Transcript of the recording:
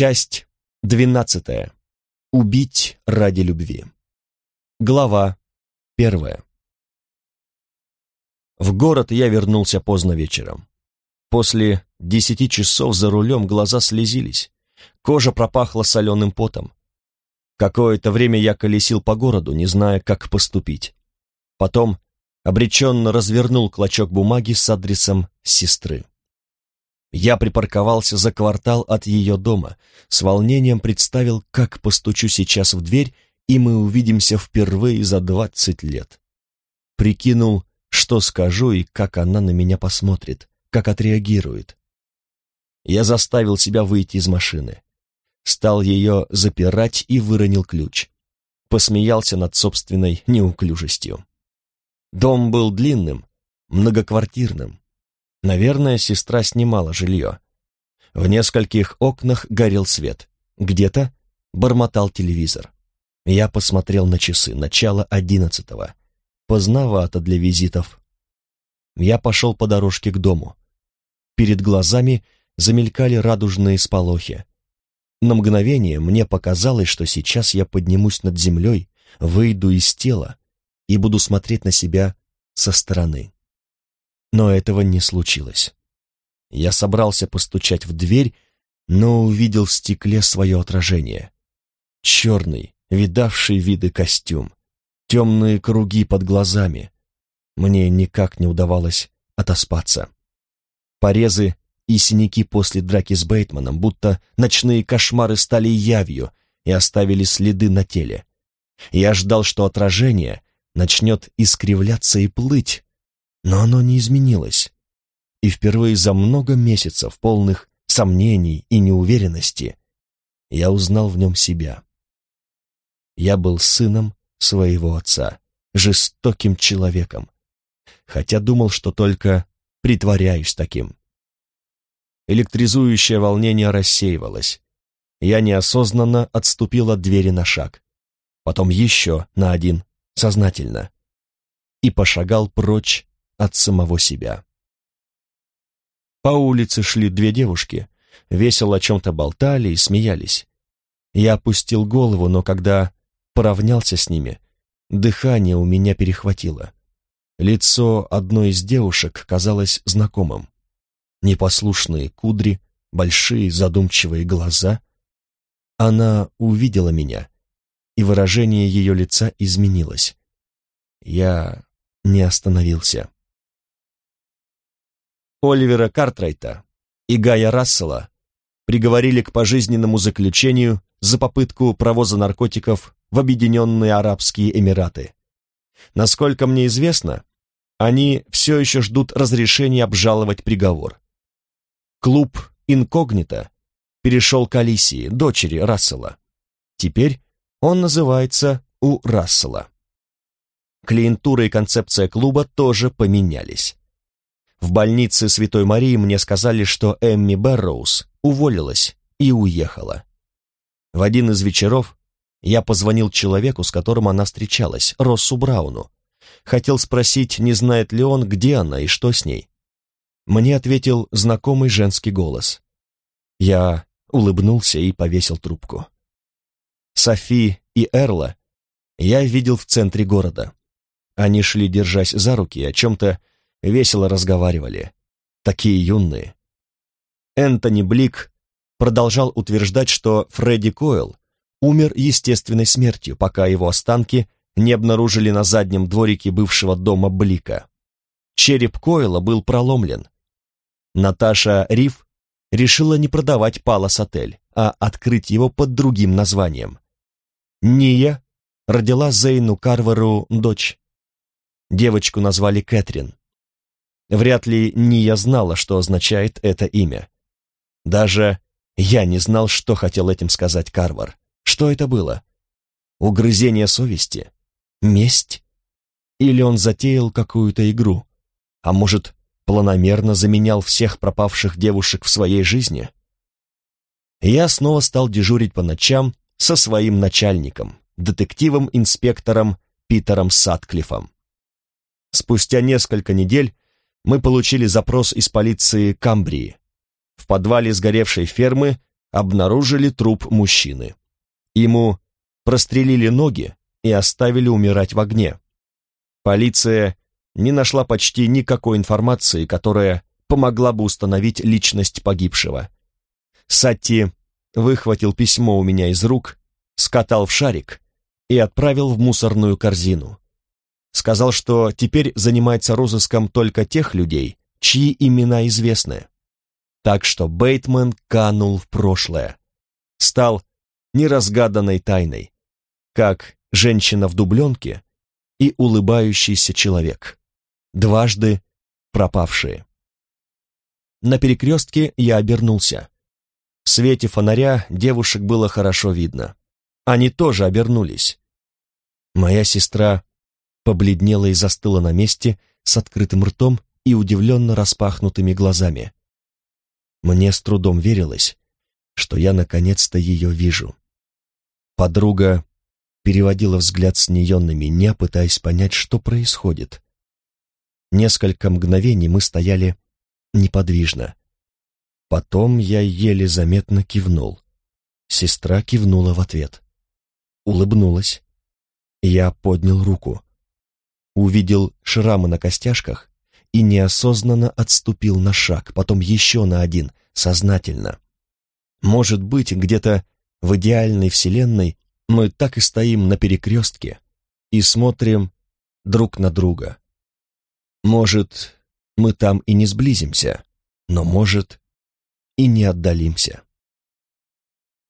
Часть двенадцатая. Убить ради любви. Глава первая. В город я вернулся поздно вечером. После десяти часов за рулем глаза слезились, кожа пропахла соленым потом. Какое-то время я колесил по городу, не зная, как поступить. Потом обреченно развернул клочок бумаги с адресом сестры. Я припарковался за квартал от ее дома, с волнением представил, как постучу сейчас в дверь, и мы увидимся впервые за двадцать лет. Прикинул, что скажу и как она на меня посмотрит, как отреагирует. Я заставил себя выйти из машины. Стал ее запирать и выронил ключ. Посмеялся над собственной неуклюжестью. Дом был длинным, многоквартирным. Наверное, сестра снимала жилье. В нескольких окнах горел свет. Где-то бормотал телевизор. Я посмотрел на часы, начало одиннадцатого. Поздновато для визитов. Я пошел по дорожке к дому. Перед глазами замелькали радужные сполохи. На мгновение мне показалось, что сейчас я поднимусь над землей, выйду из тела и буду смотреть на себя со стороны. Но этого не случилось. Я собрался постучать в дверь, но увидел в стекле свое отражение. Черный, видавший виды костюм, темные круги под глазами. Мне никак не удавалось отоспаться. Порезы и синяки после драки с Бейтманом, будто ночные кошмары стали явью и оставили следы на теле. Я ждал, что отражение начнет искривляться и плыть, но оно не изменилось. И впервые за много месяцев, полных сомнений и неуверенности, я узнал в нем себя. Я был сыном своего отца, жестоким человеком, хотя думал, что только притворяюсь таким. Электризующее волнение рассеивалось. Я неосознанно отступил от двери на шаг, потом еще на один, сознательно, и пошагал прочь от самого себя. По улице шли две девушки, весело о чем-то болтали и смеялись. Я опустил голову, но когда поравнялся с ними, дыхание у меня перехватило. Лицо одной из девушек казалось знакомым. Непослушные кудри, большие задумчивые глаза. Она увидела меня, и выражение ее лица изменилось. Я не остановился. Оливера Картрайта и Гая Рассела приговорили к пожизненному заключению за попытку провоза наркотиков в Объединенные Арабские Эмираты. Насколько мне известно, они все еще ждут разрешения обжаловать приговор. Клуб «Инкогнито» перешел к Алисии, дочери Рассела. Теперь он называется «У Рассела». Клиентура и концепция клуба тоже поменялись. В больнице Святой Марии мне сказали, что Эмми Берроуз уволилась и уехала. В один из вечеров я позвонил человеку, с которым она встречалась, Россу Брауну. Хотел спросить, не знает ли он, где она и что с ней. Мне ответил знакомый женский голос. Я улыбнулся и повесил трубку. Софи и Эрла я видел в центре города. Они шли, держась за руки, о чем-то весело разговаривали. Такие юные. Энтони Блик продолжал утверждать, что Фредди Койл умер естественной смертью, пока его останки не обнаружили на заднем дворике бывшего дома Блика. Череп Койла был проломлен. Наташа Риф решила не продавать Палас-отель, а открыть его под другим названием. Ния родила Зейну Карвару дочь. Девочку назвали Кэтрин. Вряд ли Ния знала, что означает это имя. Даже я не знал, что хотел этим сказать Карвар. Что это было? Угрызение совести? Месть? Или он затеял какую-то игру? А может, планомерно заменял всех пропавших девушек в своей жизни? Я снова стал дежурить по ночам со своим начальником, детективом-инспектором Питером Сатклифом. Спустя несколько недель мы получили запрос из полиции Камбрии. В подвале сгоревшей фермы обнаружили труп мужчины. Ему прострелили ноги и оставили умирать в огне. Полиция не нашла почти никакой информации, которая помогла бы установить личность погибшего. Сатти выхватил письмо у меня из рук, скатал в шарик и отправил в мусорную корзину. Сказал, что теперь занимается розыском только тех людей, чьи имена известны. Так что Бейтман канул в прошлое. Стал неразгаданной тайной, как женщина в дубленке и улыбающийся человек. Дважды пропавшие. На перекрестке я обернулся. В свете фонаря девушек было хорошо видно. Они тоже обернулись. Моя сестра побледнела и застыла на месте с открытым ртом и удивленно распахнутыми глазами. Мне с трудом верилось, что я наконец-то ее вижу. Подруга переводила взгляд с нее на меня, пытаясь понять, что происходит. Несколько мгновений мы стояли неподвижно. Потом я еле заметно кивнул. Сестра кивнула в ответ. Улыбнулась. Я поднял руку. Увидел шрамы на костяшках и неосознанно отступил на шаг, потом еще на один, сознательно. Может быть, где-то в идеальной вселенной мы так и стоим на перекрестке и смотрим друг на друга. Может, мы там и не сблизимся, но, может, и не отдалимся.